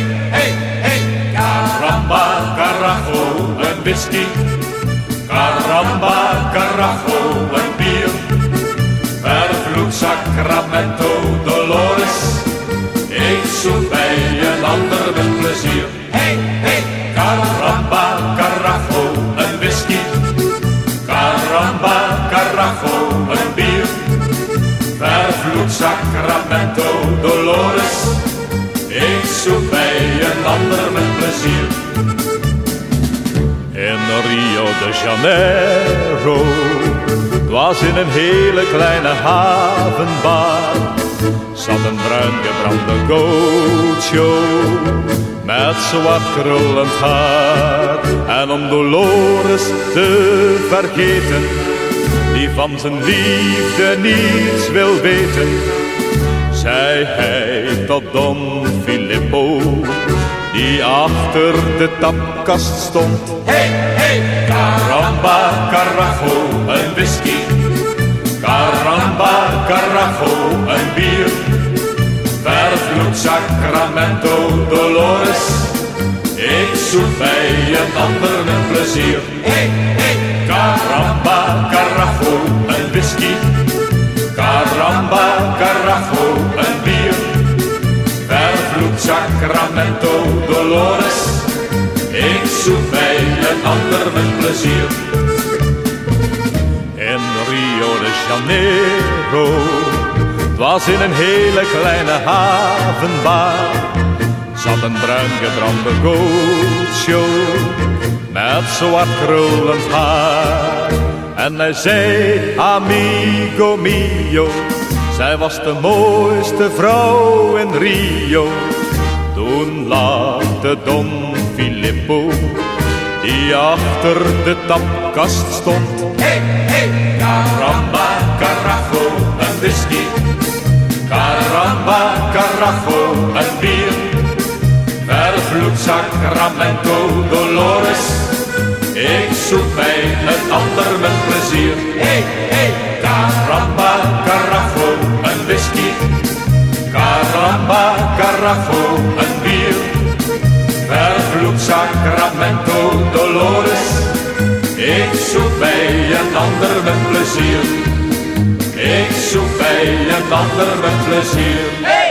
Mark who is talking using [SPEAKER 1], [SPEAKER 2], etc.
[SPEAKER 1] hey, hey. Caramba, carajo, een whisky. Caramba, carajo, een bier. Vervloekt Sacramento, Dolores. Ik zoek bij een ander met plezier. Hey, hey. Caramba, carajo, een whisky. Caramba, carajo, een bier. Vervloekt Sacramento, Dolores.
[SPEAKER 2] Janeiro, was in een hele kleine havenbar, zat een bruin gebrande gootjo met zwart krullend haar. En om Dolores te vergeten, die van zijn liefde niets wil weten, zei hij tot Don Filippo, die achter de tapkast stond.
[SPEAKER 1] Hey, hey, caramba, carajo, een whisky. Caramba, carajo, een bier. Vervloekt Sacramento, Dolores. Ik zoek bij een ander met plezier. Hey, hey, caramba, carajo, een whisky. Caramba, carajo, een bier. Vervloekt Sacramento, Dolores. Ik zoek bij een ander met plezier.
[SPEAKER 2] Janeiro, het was in een hele kleine havenbar, zat een bruin gebrande met zwart krullend haar. En hij zei, amigo mio, zij was de mooiste vrouw in Rio. Toen lachte Don Filippo, die achter de tapkast stond.
[SPEAKER 1] Hey, hey, caramba, carajo, een whisky. Caramba, carajo, een bier. Vervloekt Sacramento, Dolores. Ik zoek bij een ander met plezier. Hey, hey, caramba, carajo, een whisky. Caramba, carajo, een bier. Vervloekt Sacramento, Dolores. Ik zoek bij een ander met plezier. Ik zoek bij een ander met plezier.